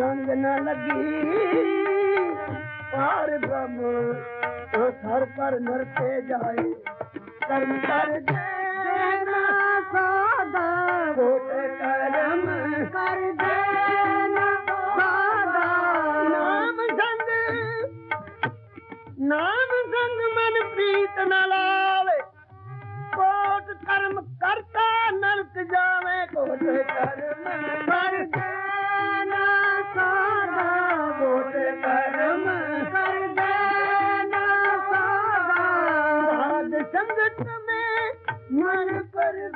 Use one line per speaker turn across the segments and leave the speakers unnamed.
رنگ نه لڳي نر تي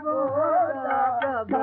भ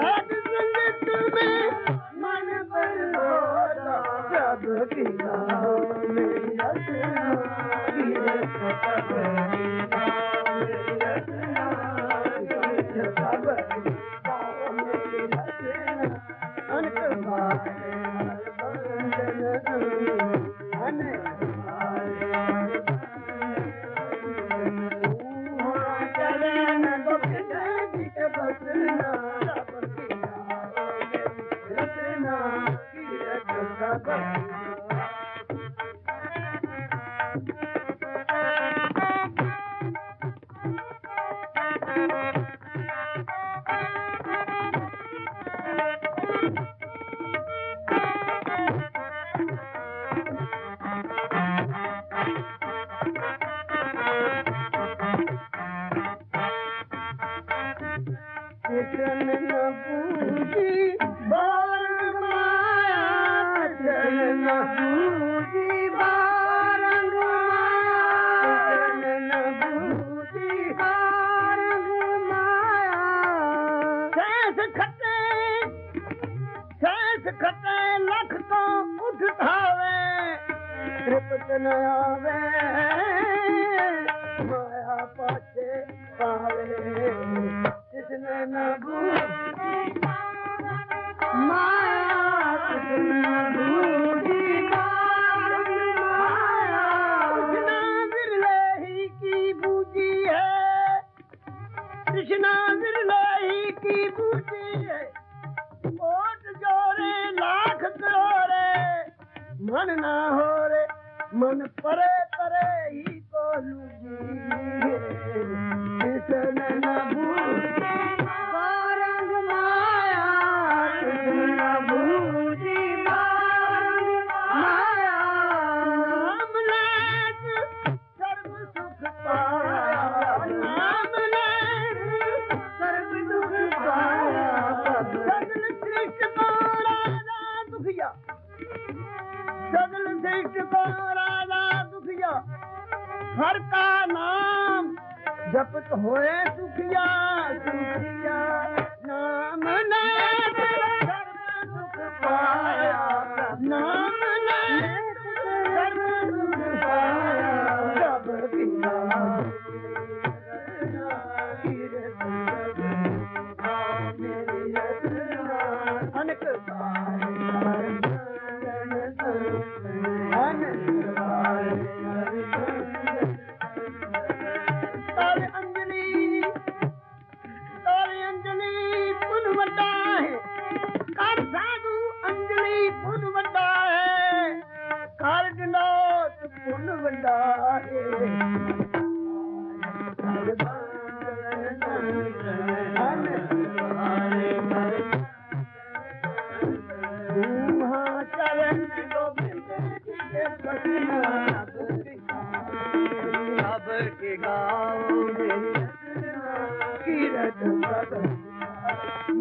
न आवे, माया पाछे पावे। किसने न कृष्णा बिरले ही की बूझी है। कृष्णा बिरले ही की बूझी है। मोट जोरे, लाख जोरे। मन ना हो रे money for it. सुखिया न सुख न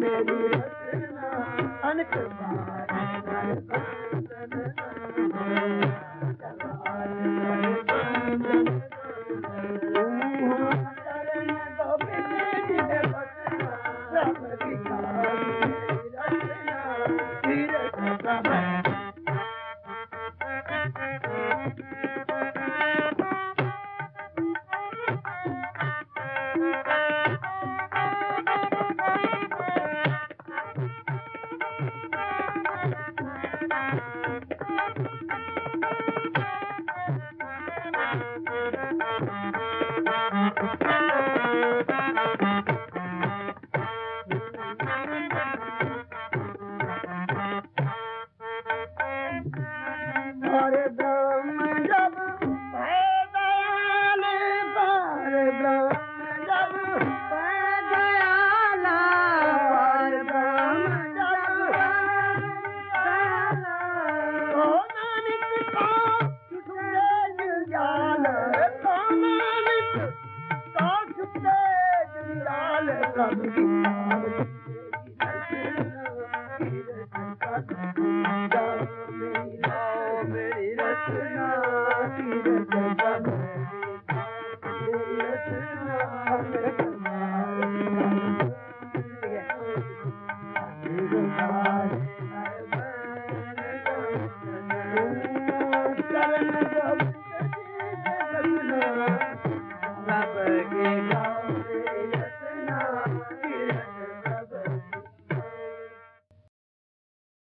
Thank you. रच